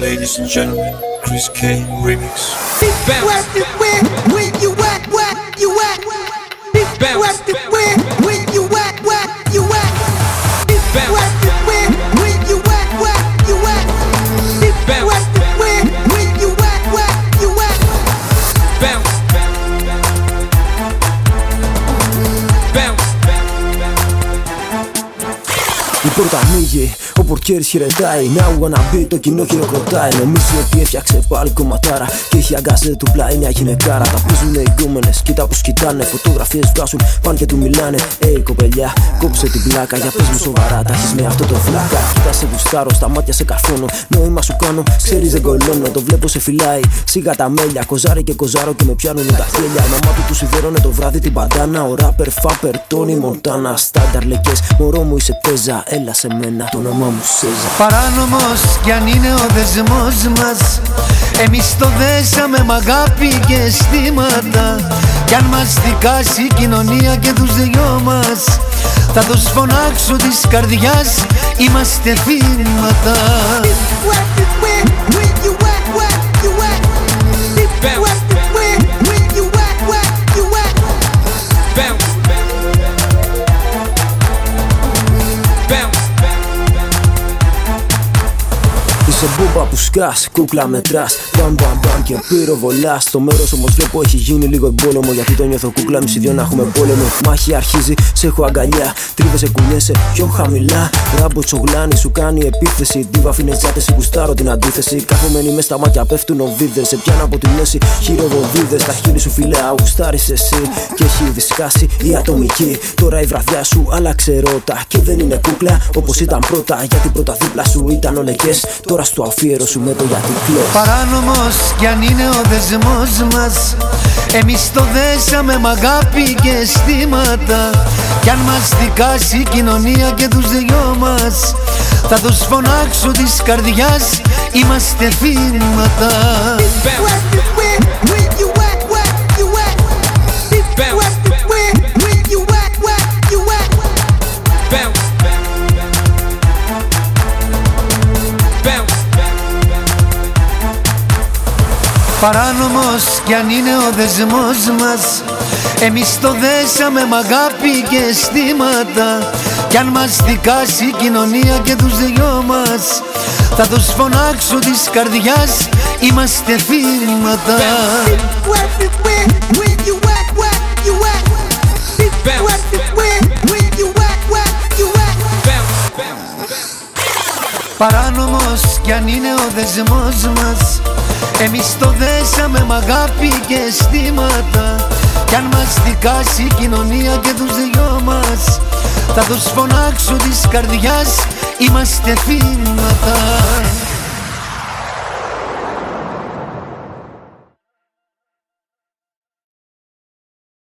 Ladies and gentlemen, Chris Kane remix. Bounce. Where, where you at? Where you at? Bounce. Where you at? Where, you at? Where, you at? Where you at? Bounce. Bounce. Ο πορτιέρης χαιρετάει. Now wanna be, το κοινό χειροκροτάει. Νομίζει ότι έφτιαξε πάλι κομματάρα Και έχει αγκάζε του πλάι μια γυναικάρα. Τα πίζουνε οι γκόμενες, κοίτα πως κοιτάνε Φωτογραφίες βγάζουν, πάνε και του μιλάνε. Ει κοπελιά, κόψε την πλάκα. Για πες μου σοβαρά, τα έχεις με αυτό το φλάκα. Κοίτα σε γουστάρω, στα μάτια σε καρφώνω. Νόημα σου κάνω, ξέρεις δεν κολώνω Το βλέπω σε φυλάει, σιγά τα μέλια Κοζάρι και κοζάρο και με πιάνουν τα χέλια. Η μαμά του του σιδερώνε το βράδυ την παντάνα. Ο ράπερ, φάπερ, Τόνι Μοντάνα. Στάνταρ λεκές, μωρό μου είσαι τέζα. Έλα σε μένα, το όνομά μου Σέζα. Παράνομος κι αν είναι ο δεσμός μας. Εμείς το δέσαμε μ' αγάπη και αισθήματα. Κι αν μας δικάσει η κοινωνία και τους δυο μας. Θα τους φωνάξω της καρδιάς Είμαστε θύματα Είσαι μπούμπα που σκάς, κούκλα μετράς Μπαμ μπαμ μπαμ και πυροβολάς. Στο μέρος όμως βλέπω έχει γίνει λίγο εμπόλεμο. Γιατί το νιώθω κούκλα μισή δυο να έχουμε πόλεμο. Μάχη αρχίζει, σε έχω αγκαλιά. Τρίβεσαι, κουνιέσαι πιο χαμηλά. Ράμπο τσογλάνι, σου κάνει επίθεση. Δίβα φινετσάτε, γουστάρω την αντίθεση. Κάθομενοι μες στα μάτια πέφτουν οβίδες. Σε πιάνω από τη μέση, χειροβοδίδε. Τα χείλη σου φιλέα, γουστάρει εσύ. Και έχει δισκάσει η ατομική. Τώρα η βραδιά σου άλλαξε ρότα. Και δεν είναι κούκλα όπως ήταν πρώτα. Γιατί πρώτα δίπλα σου ήταν ολεκέ. Τώρα στο αφιέρο σου με το γιατί κλαις. Παράνομος κι αν είναι ο δεσμός μας Εμείς το δέσαμε μ' αγάπη και αισθήματα Κι αν μας δικάσει η κοινωνία και τους δυο μας Θα τους φωνάξω της καρδιάς Είμαστε θύματα Παράνομος κι αν είναι ο δεσμός μας Εμείς το δέσαμε μ' αγάπη και αισθήματα Κι αν μας δικάσει η κοινωνία και τους δυο μας Θα τους φωνάξω της καρδιάς Είμαστε θύματα Where, where, where you at? Where you at? Where, where, where you at? Where you at? bounce, bounce. Παράνομος κι αν είναι ο δεσμός μας Εμείς το δέσαμε μ' αγάπη και αισθήματα. Κι αν μας δικάσει η κοινωνία και τους δυο μας Θα τους φωνάξω της καρδιάς Είμαστε θύματα